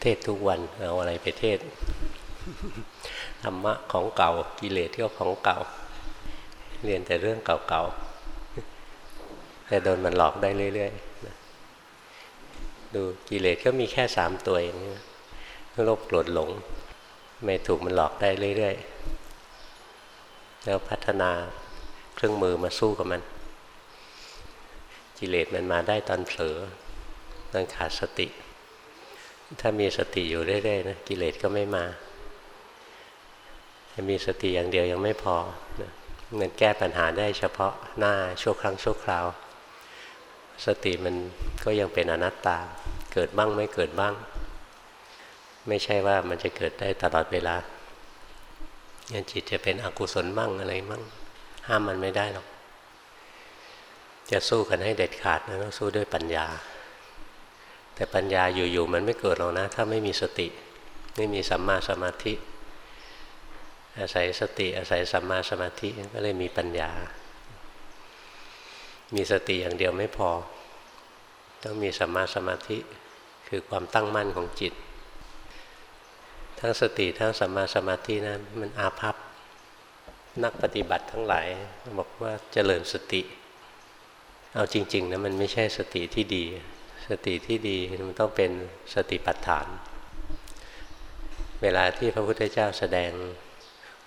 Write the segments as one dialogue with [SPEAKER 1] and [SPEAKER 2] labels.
[SPEAKER 1] เทศทุกวันเอาอะไรไปเทศธรรมะของเก่ากิเลสก็ของเก่า เรียนแต่เรื่องเก่าๆแต่โดนมันหลอกได้เรื่อยๆดูกิเลสก็มีแค่สามตัวเองโลภโกรธหลง ไม่ถูกมันหลอกได้เรื่อยๆแล้วพัฒนาเครื่องมือมาสู้กับมัน กิเลสมันมาได้ตอนเผลอตอนขาดสติ ถ้ามีสติอยู่เรื่อยๆนะกิเลสก็ไม่มามีสติอย่างเดียวยังไม่พอมันแก้ปัญหาได้เฉพาะหน้าชั่วครั้งชั่วคราว สติมันก็ยังเป็นอนัตตา เกิดบ้างไม่เกิดบ้าง ไม่ใช่ว่ามันจะเกิดได้ตลอดเวลาอย่างจิตจะเป็นอกุศลบ้างอะไรบ้างห้ามมันไม่ได้หรอก จะสู้กันให้เด็ดขาดนะต้องสู้ด้วยปัญญา แต่ปัญญาอยู่ๆมันไม่เกิดหรอกนะ ถ้าไม่มีสติ ไม่มีสัมมาสมาธิ อาศัยสติอาศัยสัมมาสมาธิก็เลยมีปัญญา มีสติอย่างเดียวไม่พอ ต้องมีสัมมาสมาธิคือความตั้งมั่นของจิต ทั้งสติทั้งสัมมาสมาธินั้นมันอาภัพนักปฏิบัติทั้งหลายบอกว่าเจริญสติ เอาจริง ๆนะมันไม่ใช่สติที่ดี สติที่ดีมันต้องเป็นสติปัฏฐาน เวลาที่พระพุทธเจ้าแสดง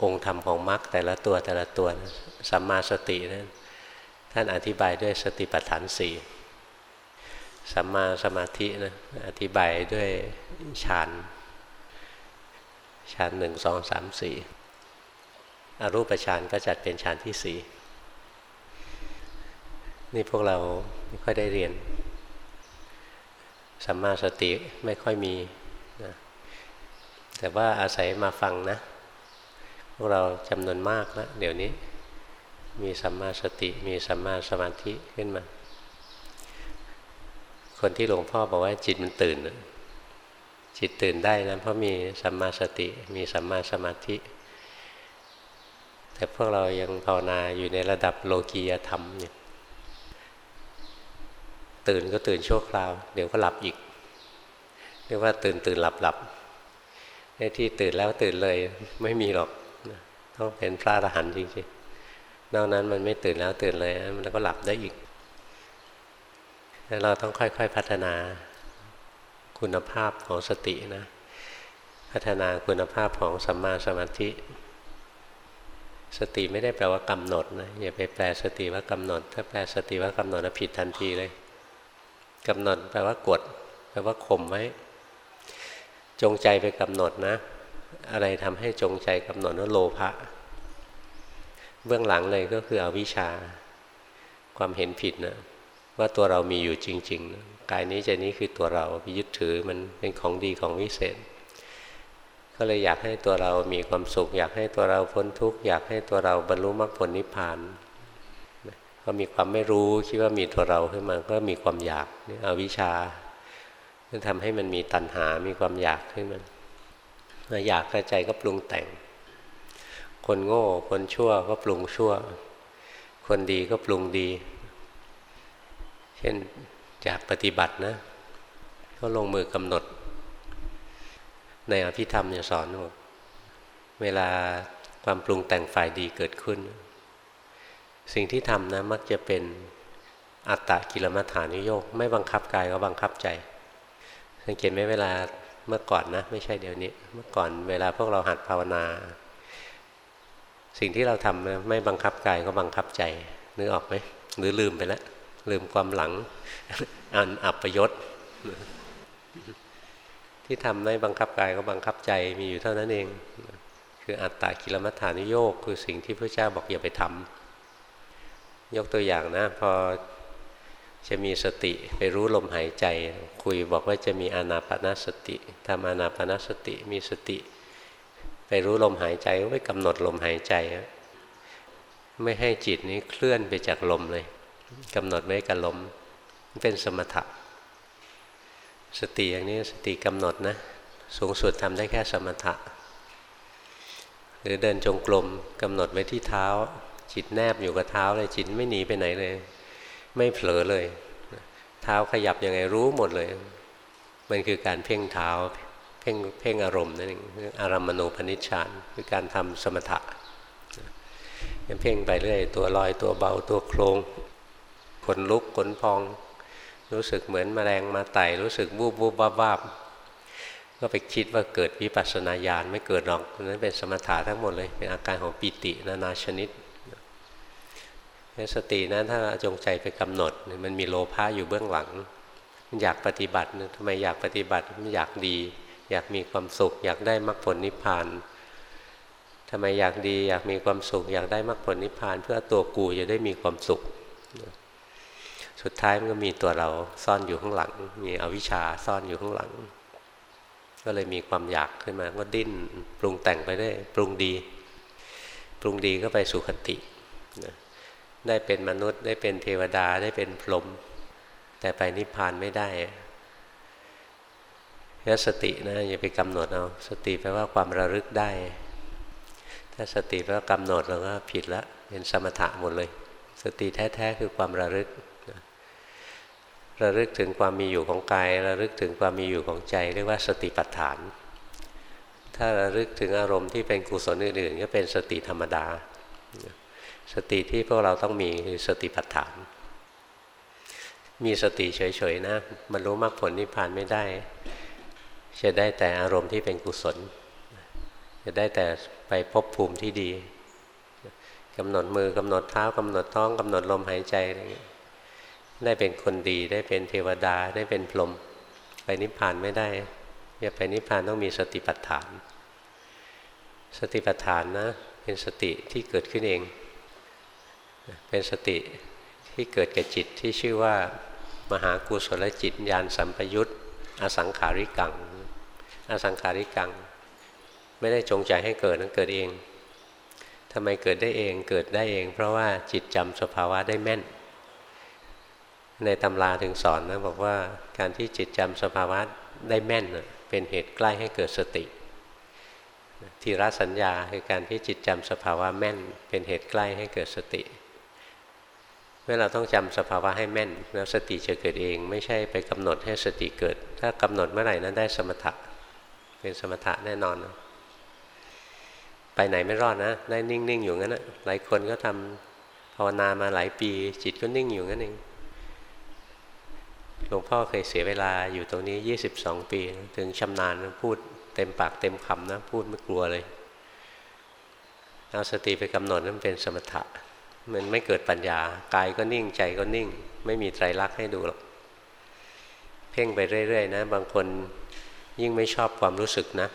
[SPEAKER 1] องค์ธรรมของมรรคแต่ละตัวแต่ละตัวสัมมาสตินั้นท่านอธิบายด้วยสติปัฏฐานสี่สัมมาสมาธินะอธิบายด้วยฌานฌานหนึ่งสองสามสี่อรูปฌานก็จัดเป็นฌานที่สี่นี่พวกเราไม่ค่อยได้เรียน สัมมาสติไม่ค่อยมีนะแต่ว่าอาศัยมาฟังนะ พวกเราจำนวนมากแล้วเดี๋ยวนี้ มีสัมมาสติมีสัมมาสมาธิขึ้นมา คนที่หลวงพ่อบอกว่าจิตมันตื่น จิตตื่นได้นะเพราะมีสัมมาสติ มีสัมมาสมาธิ แต่พวกเรายังภาวนาอยู่ในระดับโลกียธรรมอยู่ ตื่นก็ตื่นชั่วคราว เดี๋ยวก็หลับอีก เรียกว่าตื่นตื่นหลับหลับในที่ตื่นแล้วตื่นเลยไม่มีหรอกต้องเป็นพระอรหันต์จริงๆนอกนั้นมันไม่ตื่นแล้วตื่นเลยมันก็หลับได้อีกแล้วเราต้องค่อยๆพัฒนาคุณภาพของสตินะ พัฒนาคุณภาพของสัมมาสมาธิ สติไม่ได้แปลว่ากำหนดนะอย่าไปแปลสติว่ากำหนด ถ้าแปลสติว่ากำหนดผิดทันทีเลย กำหนดแปลว่ากด แปลว่าข่มไว้ จงใจไปกำหนดนะ อะไรทำให้จงใจกำหนดว่าโลภะเบื้องหลังเลยก็คืออวิชชา ความเห็นผิดนะว่าตัวเรามีอยู่จริงๆ กายนี้ใจนี้คือตัวเราไปยึดถือมันเป็นของดีของวิเศษ ก็เลยอยากให้ตัวเรามีความสุข อยากให้ตัวเราพ้นทุกข์อยากให้ตัวเราบรรลุมรรคผลนิพพาน ก็มีความไม่รู้คิดว่ามีตัวเราขึ้นมาก็มีความอยากนี่อวิชชาทำให้มันมีตัณหา มีความอยากขึ้นมาอยากกระใจก็ปรุงแต่ง คนโง่ คนชั่วก็ปรุงชั่ว คนดีก็ปรุงดี เช่นจากปฏิบัตินะ ก็ลงมือกำหนด ในอภิธรรมจะสอนว่าเวลาความปรุงแต่งฝ่ายดีเกิดขึ้น สิ่งที่ทำนะมักจะเป็นอัตตะกิลมัฐานิโยกไม่บังคับกายก็บังคับใจ สังเกตไหมเวลาเมื่อก่อนนะ ไม่ใช่เดี๋ยวนี้ เมื่อก่อนเวลาพวกเราหัดภาวนา สิ่งที่เราทำนะไม่บังคับกายก็บังคับใจนึกออกไหมหรือลืมไปแล้วลืมความหลัง อันอับประยศที่ทำไม่บังคับกายก็บังคับใจมีอยู่เท่านั้นเอง คืออัตตากิลมัฏฐานิโยกคือสิ่งที่พระเจ้าบอกอย่าไปทำ ยกตัวอย่างนะพอจะมีสติไปรู้ลมหายใจ คุยบอกว่าจะมีอานาปนาสติทำอานาปนาสติมีสติ ไปรู้ลมหายใจก็ไปกำหนดลมหายใจ ไม่ให้จิตนี้เคลื่อนไปจากลมเลยกำหนดไว้กับลมเป็นสมถะ สติอย่างนี้สติกำหนดนะสูงสุดทำได้แค่สมถะ หรือเดินจงกรมกำหนดไว้ที่เท้า จิตแนบอยู่กับเท้าเลยจิตไม่หนีไปไหนเลย ไม่เผลอเลย เท้าขยับยังไงรู้หมดเลย มันคือการเพ่งเท้าเพ่งเพ่งอารมณ์นั่นเองอารามณูปนิชฌานคือการทำสมถะเพ่งไปเรื่อยตัวลอยตัวเบาตัวโครงขนลุกขนพอง รู้สึกเหมือนแมลงมาไต่รู้สึกบูบบูบบ้าบ้าก็ไปคิดว่าเกิดวิปัสสนาญาณไม่เกิดหรอกนั้นเป็นสมถะทั้งหมดเลย เป็นอาการของปิตินานาชนิด สตินะถ้าจงใจไปกำหนด มันมีโลภะอยู่เบื้องหลัง มันอยากปฏิบัติทำไมอยากปฏิบัติมันอยากดี อยากมีความสุข อยากได้มรรคผลนิพพานทำไมอยากดีอยากมีความสุข อยากได้มรรคผลนิพพาน เพื่อตัวกูจะได้มีความสุข สุดท้ายมันก็มีตัวเราซ่อนอยู่ข้างหลัง มีอวิชชาซ่อนอยู่ข้างหลัง ก็เลยมีความอยากขึ้นมาก็ดิ้นปรุงแต่งไปได้ปรุงดี ปรุงดีก็ไปสู่คติ ได้เป็นมนุษย์ ได้เป็นเทวดาได้เป็นพรหมแต่ไปนิพพานไม่ได้งั้นสตินะอย่าไปกำหนดเอาสติแปลว่าความระลึกได้ ถ้าสติแปลว่ากำหนดเราก็ผิดละเป็นสมถะหมดเลย สติแท้ๆคือความระลึกระลึกถึงความมีอยู่ของกายระลึกถึงความมีอยู่ของใจ เรียกว่าสติปัฏฐาน ถ้าระลึกถึงอารมณ์ที่เป็นกุศลอื่นๆ ก็เป็นสติธรรมดา สติที่พวกเราต้องมีคือสติปัฏฐาน มีสติเฉยๆนะ มันรู้มรรคผลนิพพานไม่ได้ จะได้แต่อารมณ์ที่เป็นกุศล จะได้แต่ไปพบภูมิที่ดีกำหนดมือกำหนดเท้ากำหนดท้องกำหนดลมหายใจอะไรอย่างนี้ได้เป็นคนดีได้เป็นเทวดาได้เป็นพรหมไปนิพพานไม่ได้จะไปนิพพานต้องมีสติปัฏฐาน สติปัฏฐานนะเป็นสติที่เกิดขึ้นเอง เป็นสติที่เกิดกับจิตที่ชื่อว่ามหากุศลจิตญาณสัมปยุตอสังขาริกัง อสังขาริกัง ไม่ได้จงใจให้เกิดนั้นเกิดเองทำไมเกิดได้เองเกิดได้เอง เพราะว่าจิตจำสภาวะได้แม่น ในตำราถึงสอนนะบอกว่าการที่จิตจำสภาวะได้แม่นเป็นเหตุใกล้ให้เกิดสติทีรสัญญาคือการที่จิตจำสภาวะแม่น เป็นเหตุใกล้ให้เกิดสติ เมื่อเราต้องจำสภาวะให้แม่นแล้วสติจะเกิดเอง ไม่ใช่ไปกำหนดให้สติเกิด ถ้ากำหนดเมื่อไหร่นั้นได้สมถะเป็นสมถะแน่นอนนะไปไหนไม่รอดนะ ได้นิ่งๆอยู่งั้นนะหลายคนก็ทำภาวนามาหลายปี จิตก็นิ่งอยู่งั้นเองหลวงพ่อเคยเสียเวลาอยู่ตรงนี้ยี่สิบสองปี ถึงชำนาญพูดเต็มปากเต็มคำนะ พูดไม่กลัวเลย เอาสติไปกำหนดนั้นเป็นสมถะ มันไม่เกิดปัญญากายก็นิ่งใจก็นิ่ง ไม่มีไตรลักษณ์ให้ดูหรอกเพ่งไปเรื่อยๆนะ บางคนยิ่งไม่ชอบความรู้สึกนะ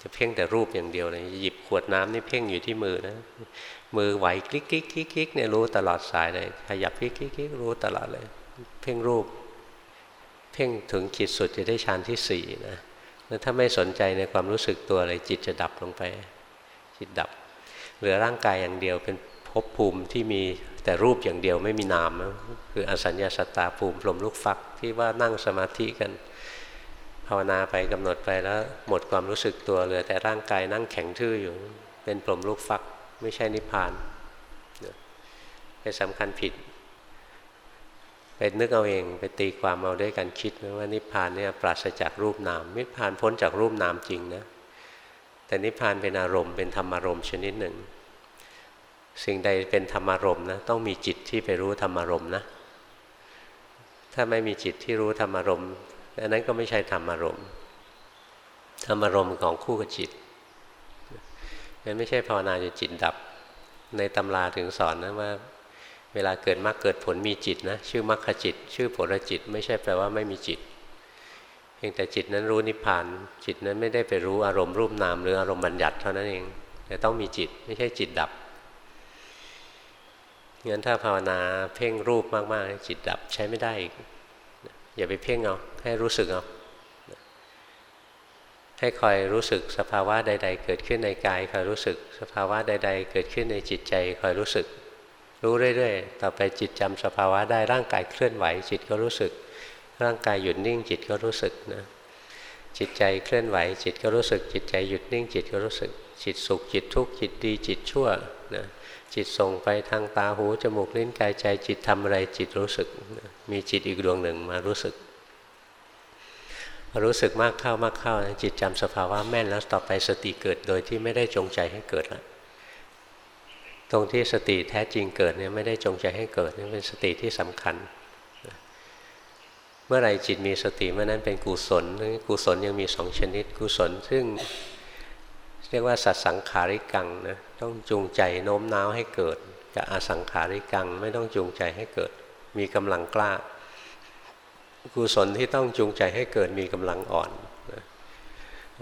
[SPEAKER 1] จะเพ่งแต่รูปอย่างเดียวเลยหยิบขวดน้ำนี่เพ่งอยู่ที่มือนะ มือไหวคลิกคลิกคลิกคลิกเนี่ยรู้ตลอดสายเลยขยับคลิกคลิกคลิกรู้ตลอดเลย เพ่งรูป เพ่งถึงจิตสุดจะได้ฌานที่สี่นะแล้วถ้าไม่สนใจในความรู้สึกตัวอะไรจิตจะดับลงไป จิตดับ เหลือร่างกายอย่างเดียวเป็น ภพภูมิที่มีแต่รูปอย่างเดียวไม่มีนามนะคืออสัญญาสตาภูมิพรมลูกฟักที่ว่านั่งสมาธิกัน ภาวนาไปกำหนดไปแล้ว หมดความรู้สึกตัวเหลือแต่ร่างกายนั่งแข็งทื่ออยู่ เป็นพรมลูกฟักไม่ใช่นิพพานไปสำคัญผิดไปนึกเอาเองไปตีความเอาด้วยการคิดว่านิพพานเนี่ยปราศจากรูปนาม นิพพานพ้นจากรูปนามจริงนะแต่นิพพานเป็นอารมณ์เป็นธรรมอารมณ์ชนิดหนึ่ง สิ่งใดเป็นธรรมารมณ์นะต้องมีจิตที่ไปรู้ธรรมารมณ์นะ ถ้าไม่มีจิตที่รู้ธรรมารมณ์อันนั้นก็ไม่ใช่ธรรมารมณ์ธรรมารมณ์ของคู่กับจิตมันไม่ใช่ภาวนาจะจิตดับ ในตำราถึงสอนนะว่า เวลาเกิดมรรคเกิดผลมีจิตนะชื่อมรรคจิต ชื่อผลจิต ไม่ใช่แปลว่าไม่มีจิตเพียงแต่จิตนั้นรู้นิพพาน จิตนั้นไม่ได้ไปรู้อารมณ์รูปนาม หรืออารมณ์บัญญัติเท่านั้นเองแต่ต้องมีจิตไม่ใช่จิตดับ งั้นถ้าภาวนาเพ่งรูปมากๆจิตดับใช้ไม่ได้อีกอย่าไปเพ่งเอาให้รู้สึกเอาให้คอยรู้สึกสภาวะใด ๆ เกิดขึ้นในกายคอยรู้สึก สภาวะใด ๆ เกิดขึ้นในจิตใจคอยรู้สึก รู้เรื่อยๆ ต่อไปจิตจำสภาวะได้ร่างกายเคลื่อนไหว จิตก็รู้สึก ร่างกายหยุดนิ่งจิตก็รู้สึกนะจิตใจเคลื่อนไหว จิตก็รู้สึก จิตใจหยุดนิ่งจิตก็รู้สึก จิตสุขจิตทุกข์จิตดีจิตชั่ว นะจิตส่งไปทางตาหูจมูกลิ้นกายใจจิตทำอะไรจิตรู้สึกมีจิตอีกดวงหนึ่งมารู้สึกรู้สึกมากเข้ามากเข้านะจิตจำสภาวะแม่นแล้วต่อไปสติเกิดโดยที่ไม่ได้จงใจให้เกิดล้วตรงที่สติแท้จริงเกิดเนี่ยไม่ได้จงใจให้เกิดนี่เป็นสติที่สำคัญ เมื่อไรจิตมีสติเมื่อนั้นเป็นกุศลกุศลยังมีสองชนิดกุศลซึ่ง เรียกว่าสัตสังขาริกังนะต้องจูงใจโน้มน้าวให้เกิดกับอสังขาริกังไม่ต้องจูงใจให้เกิด มีกำลังกล้ากุศลที่ต้องจูงใจให้เกิดมีกำลังอ่อน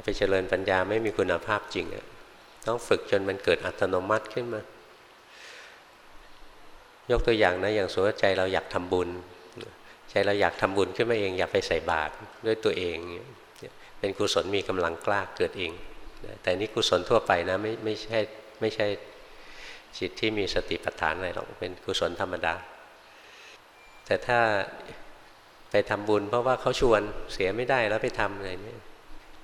[SPEAKER 1] ไปเจริญปัญญาไม่มีคุณภาพจริงต้องฝึกจนมันเกิดอัตโนมัติขึ้นมา ยกตัวอย่างนะอย่างสมมติใจเราอยากทำบุญ ใจเราอยากทำบุญขึ้นมาเองอยากไปใส่บาตรด้วยตัวเอง เป็นกุศลมีกำลังกล้าเกิดเอง แต่นี่กุศลทั่วไปนะไม่ไม่ใช่ไม่ใช่จิตที่มีสติปัฏฐานอะไรหรอกเป็นกุศลธรรมดา แต่ถ้าไปทำบุญเพราะว่าเขาชวนเสียไม่ได้แล้วไปทำอะไรนี่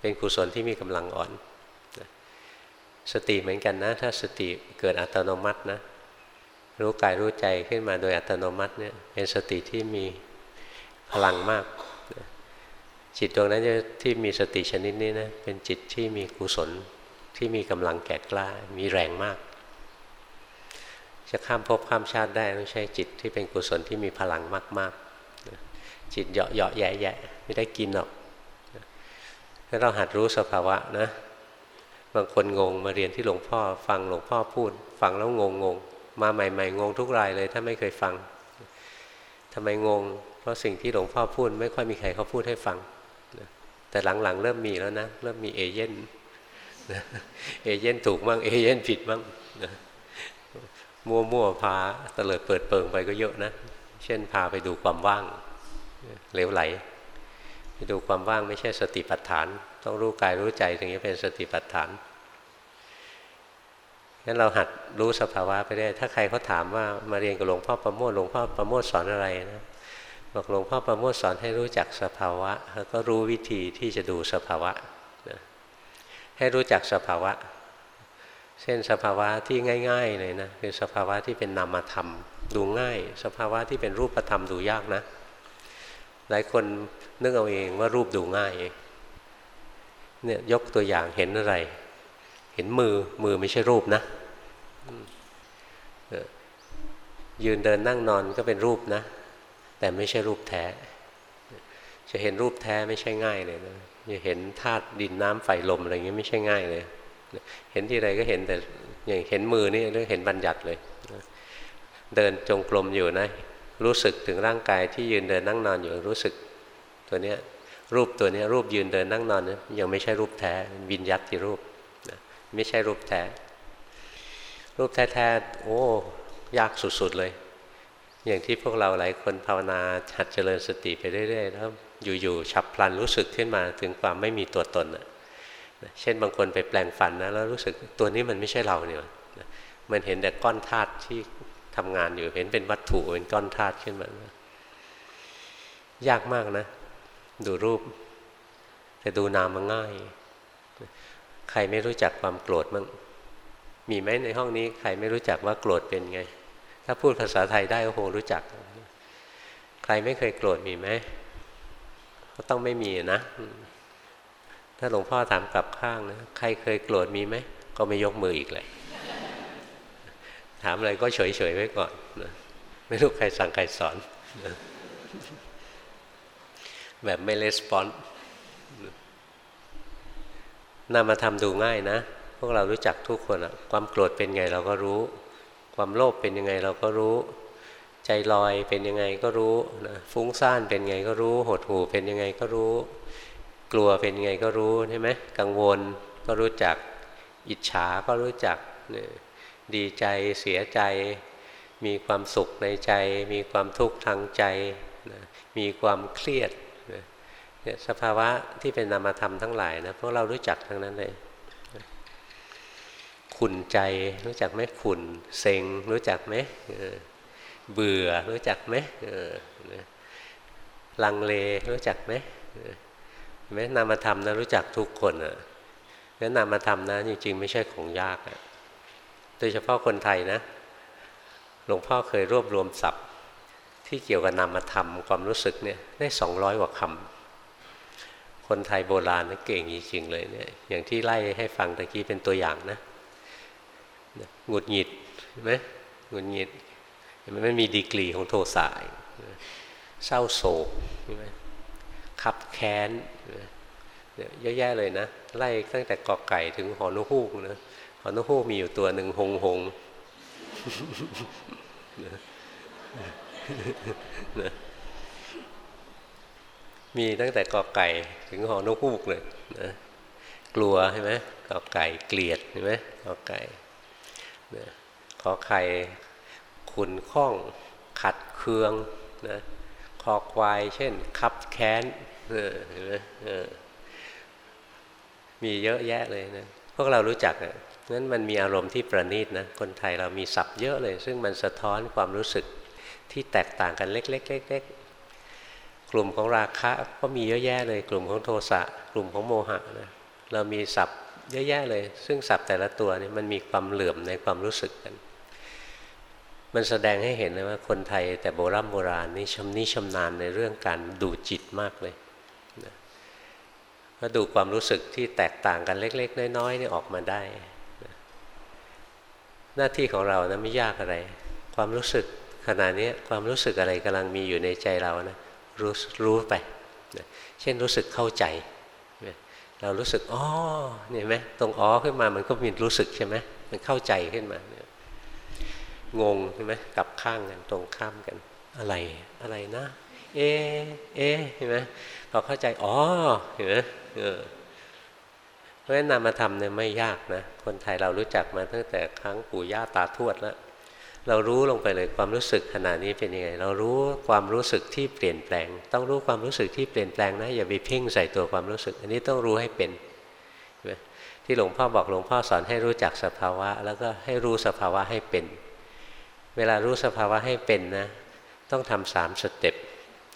[SPEAKER 1] เป็นกุศลที่มีกำลังอ่อน สติเหมือนกันนะ ถ้าสติเกิดอัตโนมัตินะ รู้กายรู้ใจขึ้นมาโดยอัตโนมัติเนี่ยเป็นสติที่มีพลังมาก จิตดวงนั้นที่มีสติชนิดนี้นะเป็นจิตที่มีกุศลที่มีกำลังแก่กล้ามีแรงมาก จะข้ามภพข้ามชาติได้ต้องใช้จิตที่เป็นกุศลที่มีพลังมากๆ จิตเหยาะเหยาะแย่แย่ไม่ได้กินหรอกถ้าเราหัดรู้สภาวะนะบางคนงงมาเรียนที่หลวงพ่อ ฟังหลวงพ่อพูด ฟังแล้วงงงงมาใหม่ๆงงทุกรายเลย ถ้าไม่เคยฟังทำไมงง เพราะสิ่งที่หลวงพ่อพูด ไม่ค่อยมีใครเขาพูดให้ฟัง แต่หลังๆ เริ่มมีแล้วนะ เริ่มมีเอเย่นเอเย่นถูกมั่งเอเย่นผิดมั่งมั่วๆพาเตลิดเปิดเปิงไปก็เยอะนะ เช่นพาไปดูความว่างเหลวไหล ไปดูความว่างไม่ใช่สติปัฏฐาน ต้องรู้กายรู้ใจถึงจะเป็นสติปัฏฐานงั้นเราหัดรู้สภาวะไปได้ ถ้าใครเขาถามว่ามาเรียนกับหลวงพ่อประโมทหลวงพ่อประโมทสอนอะไรนะ บอกหลวงพ่อประโมทสอนให้รู้จักสภาวะ แล้วก็รู้วิธีที่จะดูสภาวะนะให้รู้จักสภาวะ เช่นสภาวะที่ง่ายๆเลยนะคือสภาวะที่เป็นนามธรรม ดูง่าย สภาวะที่เป็นรูปธรรมดูยากนะ หลายคนนึกเอาเองว่ารูปดูง่ายเนี่ยยกตัวอย่างเห็นอะไร เห็นมือมือไม่ใช่รูปนะยืนเดินนั่งนอนก็เป็นรูปนะ แต่ไม่ใช่รูปแท้ จะเห็นรูปแท้ไม่ใช่ง่ายเลยนะจะเห็นธาตุดินน้ำไฟลมอะไรเงี้ยไม่ใช่ง่ายเลย เห็นที่ไรก็เห็นแต่อย่างเห็นมือนี่เรื่องเห็นบัญญัติเลย เดินจงกรมอยู่นะ รู้สึกถึงร่างกายที่ยืนเดินนั่งนอนอยู่รู้สึกตัวเนี้ยรูปตัวนี้รูปยืนเดินนั่งนอนนยังไม่ใช่รูปแท้วิญญัติรูปนะไม่ใช่รูปแท้ รูปแท้ๆโอ้ ยากสุดๆเลย อย่างที่พวกเราหลายคนภาวนาหัดเจริญสติไปเรื่อยๆแล้วอยู่ๆฉับพลันรู้สึกขึ้นมาถึงความไม่มีตัวตนนะเช่นบางคนไปแปลงฟันนะแล้วรู้สึกตัวนี้มันไม่ใช่เราเนี่ยมันเห็นแต่ก้อนธาตุที่ทำงานอยู่เห็นเป็นวัตถุเป็นก้อนธาตุขึ้นมายากมากนะ ดูรูป แต่ดูนามมันง่าย ใครไม่รู้จักความโกรธมั้งมีไหมในห้องนี้ ใครไม่รู้จักว่าโกรธเป็นไง ถ้าพูดภาษาไทยได้ก็คงรู้จัก ใครไม่เคยโกรธมีไหมก็ต้องไม่มีนะ ถ้าหลวงพ่อถามกลับข้างนะใครเคยโกรธมีไหมก็ไม่ยกมืออีกเลยถามอะไรก็เฉยๆไว้ก่อนนะไม่รู้ใครสั่งใครสอนนะแบบไม่レスปอนนำมาทำดูง่ายนะ พวกเรารู้จักทุกคนอะความโกรธเป็นไงเราก็รู้ ความโลภเป็นยังไงเราก็รู้ ใจลอยเป็นยังไงก็รู้นะฟุ้งซ่านเป็นไงก็รู้ หดหู่เป็นยังไงก็รู้ กลัวเป็นยังไงก็รู้ใช่ไหมกังวลก็รู้จัก อิจฉาก็รู้จักดีใจเสียใจ มีความสุขในใจ มีความทุกข์ทางใจมีความเครียดนี่ยสภาวะที่เป็นนามธรรมทั้งหลายนะพวกเรารู้จักทั้งนั้นเลย ขุนใจ รู้จักไหมขุนเซ็ง รู้จักไหมเบื่อรู้จักไหมลังเลรู้จักไหมไหมนามธรรมนะรู้จักทุกคนอะแล้วนามธรรมนะจริงๆ ไม่ใช่ของยากอะโดยเฉพาะคนไทยนะ หลวงพ่อเคยรวบรวมศัพท์ ที่เกี่ยวกับนามธรรมความรู้สึกเนี่ยได้สองร้อยกว่าคำคนไทยโบราณนะเก่งจริงๆเลยเนี่ยอย่างที่ไล่ให้ฟังตะกี้เป็นตัวอย่างนะ หงุดหงิดเห็นไหมหงุดหงิดมันไม่มีดีกรีของโทสะเศร้าโศกใช่ไหมขับแค้นเยอะแยะเลยนะ ไล่ตั้งแต่กอไก่ถึงหอนุฮูกนะหอนุฮูกมีอยู่ตัวหนึ่งหงหงมีตั้งแต่กอไก่ถึงหอนกฮูกเลยนะกลัวใช่ไหมกอไก่เกลียดใช่ไหมกอไก่ ขอไข่ขุนข้อง ขัดเคืองนะคอควายเช่น คับแค้นเห็นไหมมีเยอะแยะเลยนะพวกเรารู้จักอะนั้นมันมีอารมณ์ที่ประณีตนะ คนไทยเรามีศัพท์เยอะเลย ซึ่งมันสะท้อนความรู้สึกที่แตกต่างกันเล็กๆๆกลุ่มของราคะก็มีเยอะแยะเลย กลุ่มของโทสะ กลุ่มของโมหะนะเรามีศัพท์ เยอะแยะเลย ซึ่งศัพท์แต่ละตัวนี่มันมีความเหลื่อมในความรู้สึกกัน มันแสดงให้เห็นเลยว่าคนไทยแต่โบราณโบราณนี่ชำนิชำนาญในเรื่องการดูจิตมากเลยนะก็ดูความรู้สึกที่แตกต่างกันเล็ก ๆ น้อยๆนี่ออกมาได้นะหน้าที่ของเรานะไม่ยากอะไร ความรู้สึกขณะนี้ความรู้สึกอะไรกำลังมีอยู่ในใจเรานะรู้รู้ไปนะเช่นรู้สึกเข้าใจ เรารู้สึกอ๋อเนี่ยไหมตรงอ๋อขึ้นมามันก็มีรู้สึกใช่ไหมมันเข้าใจขึ้นมางงใช่ไหมกลับข้างกันตรงข้ามกันอะไรอะไรนะ เอ เอเห็นไหมพอเข้าใจอ๋อเห็นไหมเออเพราะฉะนั้นนามธรรมเนี่ยไม่ยากนะ คนไทยเรารู้จักมาตั้งแต่ครั้งปู่ย่าตาทวดแล้ว เรารู้ลงไปเลยความรู้สึกขณะนี้เป็นยังไง เรารู้ความรู้สึกที่เปลี่ยนแปลง ต้องรู้ความรู้สึกที่เปลี่ยนแปลงนะอย่าไปเพ่งใส่ตัวความรู้สึก อันนี้ต้องรู้ให้เป็นที่หลวงพ่อบอกหลวงพ่อสอนให้รู้จักสภาวะ แล้วก็ให้รู้สภาวะให้เป็น เวลารู้สภาวะให้เป็นนะ ต้องทำสามสเต็ป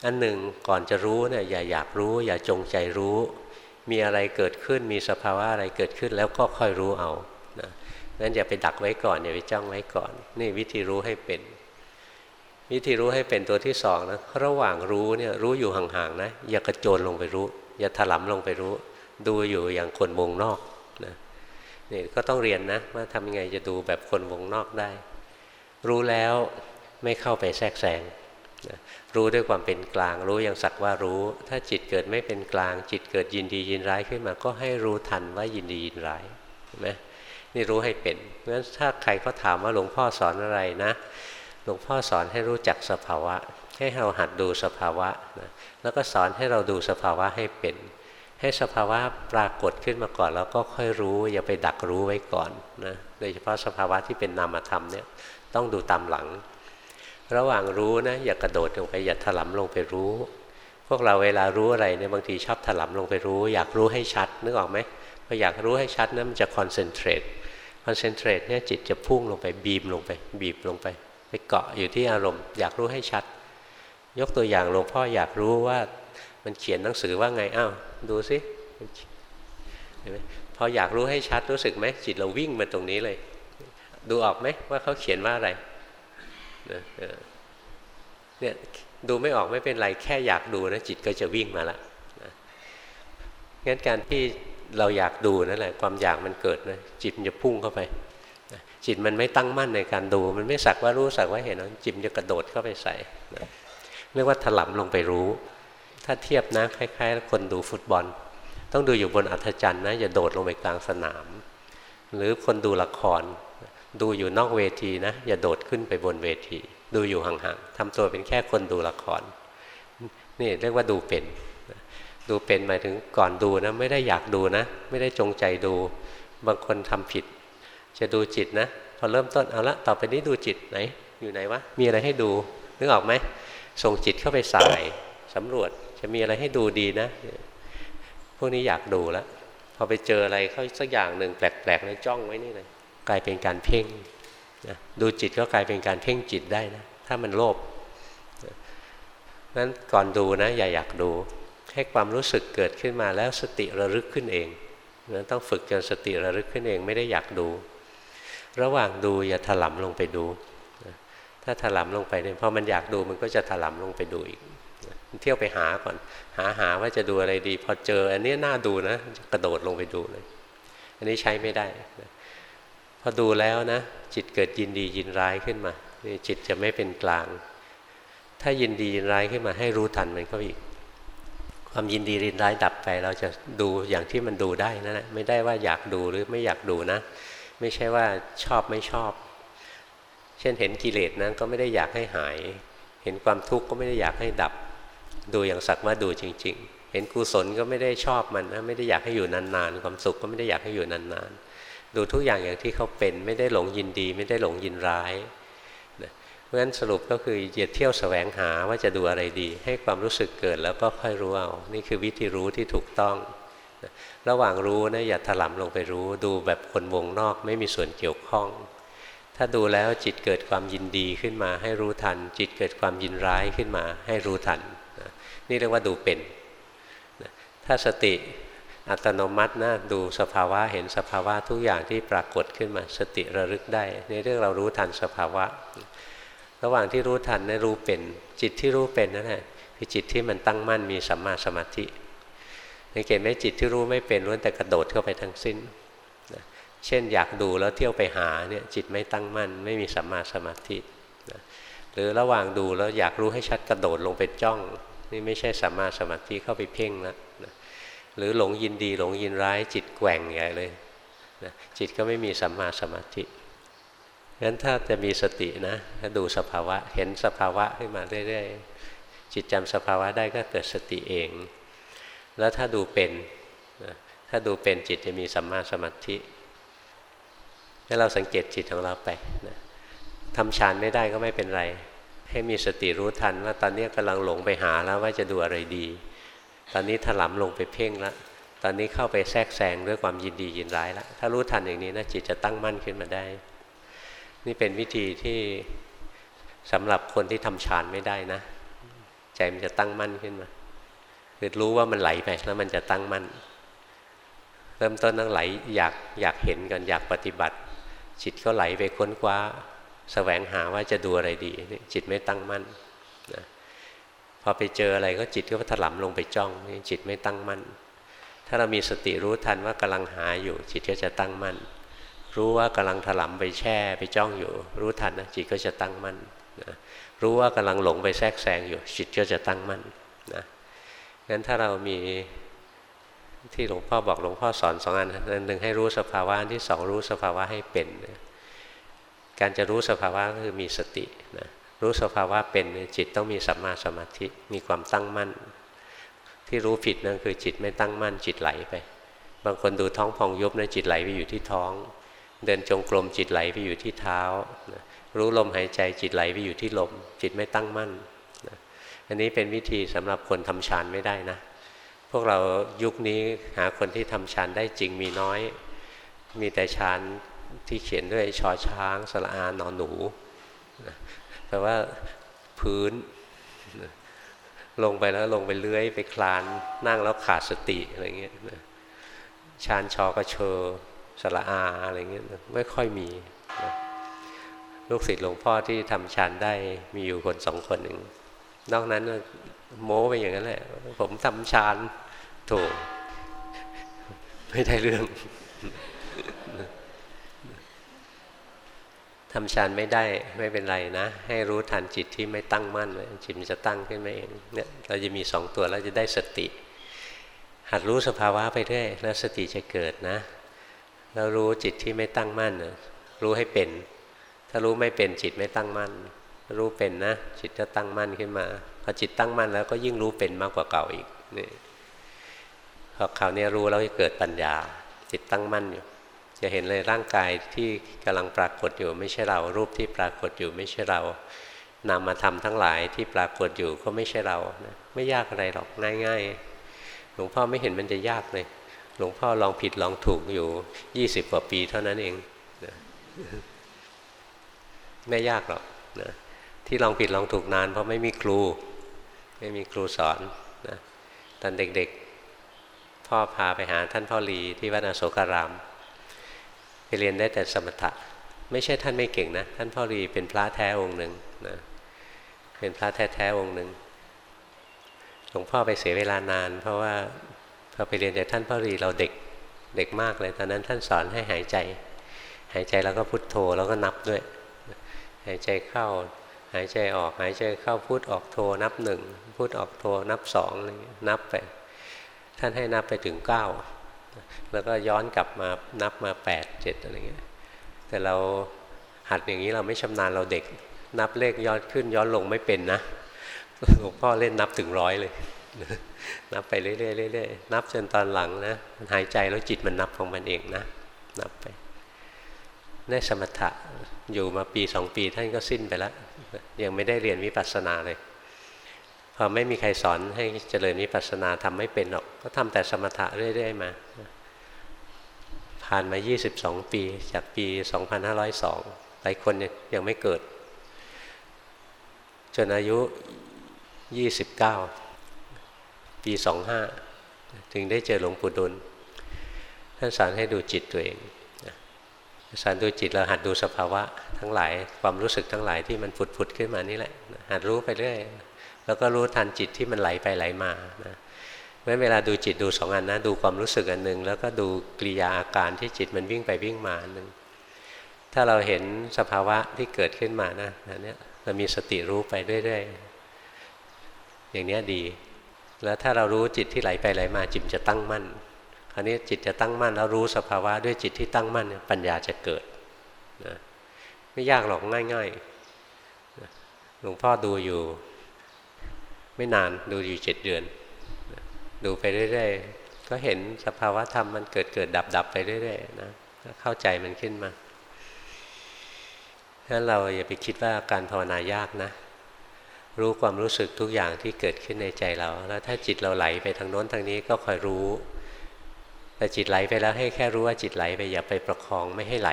[SPEAKER 1] อันหนึ่งก่อนจะรู้เนี่ยอย่าอยากรู้ อย่าจงใจรู้ มีอะไรเกิดขึ้นมีสภาวะอะไรเกิดขึ้นแล้วก็ค่อยรู้เอานะ นั้นอย่าไปดักไว้ก่อนอย่าไปจ้องไว้ก่อน นี่วิธีรู้ให้เป็น วิธีรู้ให้เป็นตัวที่สองนะระหว่างรู้เนี่ยรู้อยู่ห่างๆนะอย่ากระโจนลงไปรู้ อย่าถลำลงไปรู้ ดูอยู่อย่างคนวงนอกนะนี่ก็ต้องเรียนนะว่าทำยังไงจะดูแบบคนวงนอกได้ รู้แล้วไม่เข้าไปแทรกแซงนะรู้ด้วยความเป็นกลางรู้อย่างสักว่ารู้ ถ้าจิตเกิดไม่เป็นกลาง จิตเกิดยินดียินร้ายขึ้นมาก็ให้รู้ทันว่ายินดียินร้ายเห็นไหม นี่รู้ให้เป็นเพราะฉะนั้นถ้าใครเขาถามว่าหลวงพ่อสอนอะไรนะหลวงพ่อสอนให้รู้จักสภาวะ ให้เราหัดดูสภาวะนะแล้วก็สอนให้เราดูสภาวะให้เป็น ให้สภาวะปรากฏขึ้นมาก่อน แล้วก็ค่อยรู้อย่าไปดักรู้ไว้ก่อนนะโดยเฉพาะสภาวะที่เป็นนามธรรมเนี่ยต้องดูตามหลัง ระหว่างรู้นะอย่ากระโดดลงไปอย่าถลำลงไปรู้ พวกเราเวลารู้อะไรเนี่ยบางทีชอบถลำลงไปรู้ อยากรู้ให้ชัดนึกออกไหมพออยากรู้ให้ชัดนะมันจะ concentrate concentrate เนี่ยจิตจะพุ่งลงไปบีบลงไป บีบลงไป ไปเกาะอยู่ที่อารมณ์ อยากรู้ให้ชัด ยกตัวอย่างหลวงพ่ออยากรู้ว่ามันเขียนหนังสือว่าไงอ้าวดูสิเห็นไหมพออยากรู้ให้ชัดรู้สึกไหมจิตเราวิ่งมาตรงนี้เลย ดูออกไหมว่าเขาเขียนว่าอะไรเนี่ยดูไม่ออกไม่เป็นไรแค่อยากดูนะจิตก็จะวิ่งมาละงั้นการที่ เราอยากดูนั่นแหละความอยากมันเกิดนะจิตมันจะพุ่งเข้าไปจิตมันไม่ตั้งมั่นในการดู มันไม่สักว่ารู้สักว่าเห็นจิตจะกระโดดเข้าไปใส่เรียกว่าถลำลงไปรู้ ถ้าเทียบนะคล้ายๆ คนดูฟุตบอล ต้องดูอยู่บนอัธจันทร์นะอย่าโดดลงไปกลางสนาม หรือคนดูละคร ดูอยู่นอกเวทีนะอย่าโดดขึ้นไปบนเวที ดูอยู่ห่างๆทำตัวเป็นแค่คนดูละครนี่เรียกว่าดูเป็น ดูเป็นหมายถึงก่อนดูนะไม่ได้อยากดูนะ ไม่ได้จงใจดู บางคนทำผิด จะดูจิตนะ พอเริ่มต้นเอาละต่อไปนี้ดูจิตไหน อยู่ไหนวะมีอะไรให้ดูนึกออกไหมส่งจิตเข้าไปสายสำรวจจะมีอะไรให้ดูดีนะ พวกนี้อยากดูแล้วพอไปเจออะไรเข้าสักอย่างหนึ่งแปลกๆเลยจ้องไว้นี่เลยกลายเป็นการเพ่งนะดูจิตก็กลายเป็นการเพ่งจิตได้นะถ้ามันโลภนั้นก่อนดูนะ อย่าอยากดู ให้ความรู้สึกเกิดขึ้นมาแล้วสติระลึกขึ้นเองนะต้องฝึกจนสติระลึกขึ้นเองไม่ได้อยากดู ระหว่างดูอย่าถลำลงไปดู ถ้าถลำลงไปเนี่ยพอมันอยากดูมันก็จะถลำลงไปดูอีกเที่ยวไปหาก่อน หาหาว่าจะดูอะไรดี พอเจออันนี้น่าดูนะกระโดดลงไปดูเลย อันนี้ใช้ไม่ได้พอดูแล้วนะ จิตเกิดยินดียินร้ายขึ้นมาจิตจะไม่เป็นกลาง ถ้ายินดียินร้ายขึ้นมาให้รู้ทันมันก็อีก ความยินดียินร้ายดับไป เราจะดูอย่างที่มันดูได้นั่นแหละไม่ได้ว่าอยากดูหรือไม่อยากดูนะ ไม่ใช่ว่าชอบไม่ชอบ เช่นเห็นกิเลสนั้นก็ไม่ได้อยากให้หาย เห็นความทุกข์ก็ไม่ได้อยากให้ดับ ดูอย่างสักว่าดูจริง ๆ เห็นกุศลก็ไม่ได้ชอบมันนะไม่ได้อยากให้อยู่นานๆความสุขก็ไม่ได้อยากให้อยู่นานๆดูทุกอย่างอย่างที่เขาเป็น ไม่ได้หลงยินดี ไม่ได้หลงยินร้าย ราะฉะนั้นสรุปก็คืออย่าเที่ยวแสวงหาว่าจะดูอะไรดี ให้ความรู้สึกเกิดแล้วก็ค่อยรู้เอา นี่คือวิธีรู้ที่ถูกต้อง ระหว่างรู้นะอย่าถลำลงไปรู้ ดูแบบคนวงนอกไม่มีส่วนเกี่ยวข้อง ถ้าดูแล้วจิตเกิดความยินดีขึ้นมาให้รู้ทัน จิตเกิดความยินร้ายขึ้นมาให้รู้ทัน นี่เรียกว่าดูเป็น ถ้าสติอัตโนมัตินะดูสภาวะเห็นสภาวะทุกอย่างที่ปรากฏขึ้นมาสติระลึกได้ ในเรื่องเรารู้ทันสภาวะ ระหว่างที่รู้ทันนะรู้เป็น จิตที่รู้เป็นนั่นแหละคือจิตที่มันตั้งมั่นมีสัมมาสมาธิสังเกตไหมจิตที่รู้ไม่เป็นล้วนแต่กระโดดเข้าไปทั้งสิ้นนะเช่นอยากดูแล้วเที่ยวไปหาเนี่ยจิตไม่ตั้งมั่น ไม่มีสัมมาสมาธินะหรือระหว่างดูแล้วอยากรู้ให้ชัดกระโดดลงไปจ้อง นี่ไม่ใช่สัมมาสมาธิเข้าไปเพ่งแล้วนะหรือหลงยินดีหลงยินร้ายจิตแกว่งใหญ่เลยนะจิตก็ไม่มีสัมมาสมาธิ งั้นถ้าจะมีสตินะถ้าดูสภาวะเห็นสภาวะขึ้นมาเรื่อยๆจิตจำสภาวะได้ก็เกิดสติเอง แล้วถ้าดูเป็นถ้าดูเป็นจิตจะมีสัมมาสมาธิให้เราสังเกตจิตของเราไปนะทำฌานไม่ได้ก็ไม่เป็นไร ให้มีสติรู้ทันว่าตอนนี้กำลังหลงไปหาแล้วว่าจะดูอะไรดี ตอนนี้ถลำลงไปเพ่งแล้วตอนนี้เข้าไปแทรกแซงด้วยความยินดียินร้ายแล้วถ้ารู้ทันอย่างนี้นะจิตจะตั้งมั่นขึ้นมาได้ นี่เป็นวิธีที่สำหรับคนที่ทำฌานไม่ได้นะ ใจมันจะตั้งมั่นขึ้นมาคือรู้ว่ามันไหลไปแล้วมันจะตั้งมั่น เริ่มต้นต้องไหลอยากอยากเห็นกันอยากปฏิบัติ จิตก็ไหลไปค้นคว้าสแสวงหาว่าจะดูอะไรดี จิตไม่ตั้งมั่นนะพอไปเจออะไรก็จิตก็ถลำลงไปจ้องจิตไม่ตั้งมั่น ถ้าเรามีสติรู้ทันว่ากำลังหาอยู่จิตก็จะตั้งมั่น รู้ว่ากำลังถลำไปแช่ไปจ้องอยู่ รู้ทันนะจิตก็จะตั้งมั่นนะรู้ว่ากำลังหลงไปแทรกแซงอยู่ จิตก็จะตั้งมั่นนะงั้นถ้าเรามีที่หลวงพ่อบอกหลวงพ่อสอนสองอันหนึ่งให้รู้สภาวะที่สองรู้สภาวะให้เป็นนะการจะรู้สภาวะก็คือมีสตินะรู้สภาวะเป็นจิตต้องมีสัมมาสมาธิมีความตั้งมั่น ที่รู้ผิดนั่นคือจิตไม่ตั้งมั่นจิตไหลไป บางคนดูท้องพองยุบนะจิตไหลไปอยู่ที่ท้อง เดินจงกรมจิตไหลไปอยู่ที่เท้า รู้ลมหายใจจิตไหลไปอยู่ที่ลม จิตไม่ตั้งมั่น อันนี้เป็นวิธีสำหรับคนทำฌานไม่ได้นะ พวกเรายุคนี้หาคนที่ทำฌานได้จริงมีน้อย มีแต่ฌานที่เขียนด้วยชอช้างสระอานอนหนูแปลว่าพื้น ลงไปแล้วลงไปเลื้อยไปคลานนั่งแล้วขาดสติอะไรเงี้ยฌานชอกระเชอ สละอาอะไรเงี้ยไม่ค่อยมีนะลูกศิษย์หลวงพ่อที่ทำฌานได้มีอยู่คนสองคนหนึ่งนอกนั้นโม้ไปอย่างนั้นแหละ ผมทำฌานถูก ไม่ได้เรื่องทำฌานไม่ได้ไม่เป็นไรนะ ให้รู้ทันจิตที่ไม่ตั้งมั่นจิตมันจะตั้งขึ้นมาเองเนี่ยเราจะมีสองตัวแล้วจะได้สติ หัดรู้สภาวะไปเรื่อยแล้วสติจะเกิดนะ แล้วรู้จิตที่ไม่ตั้งมั่นรู้ให้เป็น ถ้ารู้ไม่เป็นจิตไม่ตั้งมั่น รู้เป็นนะ จิตจะตั้งมั่นขึ้นมาพอจิตตั้งมั่นแล้วก็ยิ่งรู้เป็นมากกว่าเก่าอีกนี่พอคราวนี้รู้แล้วจะเกิดปัญญา จิตตั้งมั่นอยู่ จะเห็นเลยร่างกายที่กำลังปรากฏอยู่ไม่ใช่เรา รูปที่ปรากฏอยู่ไม่ใช่เรานามาทำทั้งหลายที่ปรากฏอยู่ก็ไม่ใช่เรานะไม่ยากอะไรหรอกง่ายๆหลวงพ่อไม่เห็นมันจะยากเลย ลวงพ่อลองผิดลองถูกอยู่ยี่สิบกว่าปีเท่านั้นเองนะไม่ยากหรอกนะที่ลองผิดลองถูกนาน เพราะไม่มีครู ไม่มีครูสอนนะตอนเด็กๆ พ่อพาไปหาท่านพ่อลีที่วัดอโศการาม ไปเรียนได้แต่สมถะ ไม่ใช่ท่านไม่เก่งนะ ท่านพ่อลีเป็นพระแท้องค์หนึ่งนะเป็นพระแท้ๆองค์หนึ่งหลวงพ่อไปเสียเวลานาน เพราะว่า พอไปเรียนจากท่านพ่อรีเราเด็กเด็กมากเลย ตอนนั้นท่านสอนให้หายใจ หายใจแล้วก็พุทโธแล้วก็นับด้วย หายใจเข้า หายใจออก หายใจเข้าพุทออกโทนับหนึ่งพุทออกโทนับสองอะไรเงี้ยนับไป ท่านให้นับไปถึงเก้าแล้วก็ย้อนกลับมานับมาแปดเจ็ดอะไรเงี้ยแต่เราหัดอย่างนี้เราไม่ชำนาญเราเด็ก นับเลขย้อนขึ้นย้อนลงไม่เป็นนะหลวงพ่อเล่นนับถึงร้อยเลย นับไปเรื่อยๆเรื่อยๆนับจนตอนหลังนะมันหายใจแล้วจิตมันนับของมันเองนะ นับไปได้สมถะอยู่มาปีสองปีท่านก็สิ้นไปแล้วยังไม่ได้เรียนวิปัสสนาเลยพอไม่มีใครสอนให้เจริญวิปัสสนาทำไม่เป็นหรอก ก็ทำแต่สมถะเรื่อย ๆ มา ผ่านมา 22 ปีจากปี 2502 หลายคนยังไม่เกิด จนอายุ 29 ปี25ถึงได้เจอหลวงปู่ดุลท่านสอนให้ดูจิตตัวเองสอนดูจิตเราหัดดูสภาวะทั้งหลายความรู้สึกทั้งหลายที่มันผุดๆขึ้นมานี่แหละ หัดรู้ไปเรื่อยแล้วก็รู้ทันจิตที่มันไหลไปไหลมานะเมื่อเวลาดูจิตดูสองอันนะดูความรู้สึกอันหนึ่งแล้วก็ดูกิริยาอาการที่จิตมันวิ่งไปวิ่งมาอันหนึ่งถ้าเราเห็นสภาวะที่เกิดขึ้นมานะอันนี้เรามีสติรู้ไปเรื่อยๆอย่างนี้ดี แล้วถ้าเรารู้จิตที่ไหลไปไหลมาจิตจะตั้งมั่นคราวนี้จิตจะตั้งมั่นแล้วรู้สภาวะด้วยจิตที่ตั้งมั่นปัญญาจะเกิดนะไม่ยากหรอกง่ายๆหลวงพ่อดูอยู่ ไม่นานดูอยู่เจ็ดเดือน ดูไปเรื่อยๆก็เห็นสภาวะธรรมมันเกิดเกิดดับดับไปเรื่อยๆนะเข้าใจมันขึ้นมาถ้าเราอย่าไปคิดว่าการภาวนายากนะ รู้ความรู้สึกทุกอย่างที่เกิดขึ้นในใจเรา แล้วถ้าจิตเราไหลไปทางโน้นทางนี้ก็คอยรู้ แต่จิตไหลไปแล้วให้แค่รู้ว่าจิตไหลไปอย่าไปประคองไม่ให้ไหล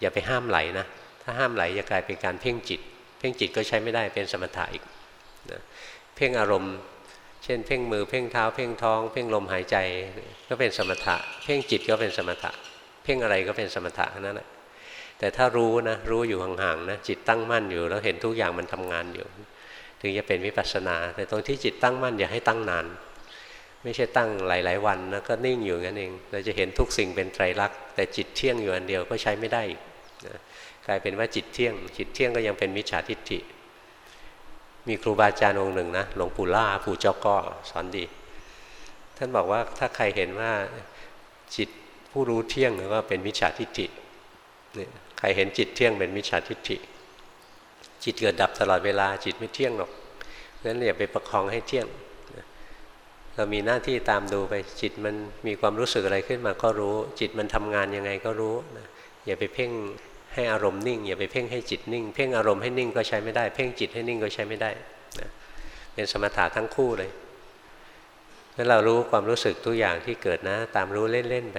[SPEAKER 1] อย่าไปห้ามไหลนะ ถ้าห้ามไหลจะกลายเป็นการเพ่งจิต เพ่งจิตก็ใช้ไม่ได้เป็นสมถะอีกนะเพ่งอารมณ์ เช่น เพ่งมือเพ่งเท้า เพ่งท้อง เพ่งลมหายใจก็เป็นสมถะ เพ่งจิตก็เป็นสมถะ เพ่งอะไรก็เป็นสมถะนั่นแหละแต่ถ้ารู้นะรู้อยู่ห่างๆนะจิตตั้งมั่นอยู่ แล้วเห็นทุกอย่างมันทำงานอยู่ ถึงจะเป็นวิปัสสนา แต่ตรงที่จิตตั้งมั่นอย่าให้ตั้งนาน ไม่ใช่ตั้งหลาย ๆ วันนะก็นิ่งอยู่งั้นเองเราจะเห็นทุกสิ่งเป็นไตรลักษณ์แต่จิตเที่ยงอยู่อันเดียวก็ใช้ไม่ได้นะกลายเป็นว่าจิตเที่ยง จิตเที่ยงก็ยังเป็นมิจฉาทิฏฐิ มีครูบาอาจารย์องค์หนึ่งนะหลวงปู่ล่าปู่เจ้าก็สอนดี ท่านบอกว่าถ้าใครเห็นว่าจิตผู้รู้เที่ยงก็เป็นมิจฉาทิฏฐิเนี่ยใครเห็นจิตเที่ยงเป็นมิจฉาทิฏฐิ จิตเกิดดับตลอดเวลาจิตไม่เที่ยงหรอกนั้นอย่าไปประคองให้เที่ยง เรามีหน้าที่ตามดูไปจิตมันมีความรู้สึกอะไรขึ้นมาก็รู้ จิตมันทำงานยังไงก็รู้นะอย่าไปเพ่งให้อารมณ์นิ่ง อย่าไปเพ่งให้จิตนิ่ง เพ่งอารมณ์ให้นิ่งก็ใช้ไม่ได้ เพ่งจิตให้นิ่งก็ใช้ไม่ได้นะเป็นสมถะทั้งคู่เลยถ้าเรารู้ความรู้สึกทุกอย่างที่เกิดนะ ตามรู้เล่นๆไป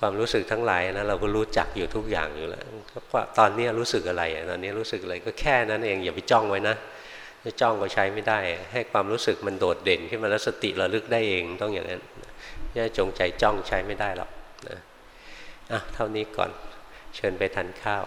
[SPEAKER 1] ความรู้สึกทั้งหลายนะเราก็รู้จักอยู่ทุกอย่างอยู่แล้วก็ตอนนี้รู้สึกอะไรตอนนี้รู้สึกอะไรก็แค่นั้นเองอย่าไปจ้องไว้นะจะจ้องก็ใช้ไม่ได้ ให้ความรู้สึกมันโดดเด่นขึ้นมาแล้วสติระลึกได้เองต้องอย่างนั้นอย่าจงใจจ้องใช้ไม่ได้หรอกนะอะเท่านี้ก่อนเชิญไปทานข้าว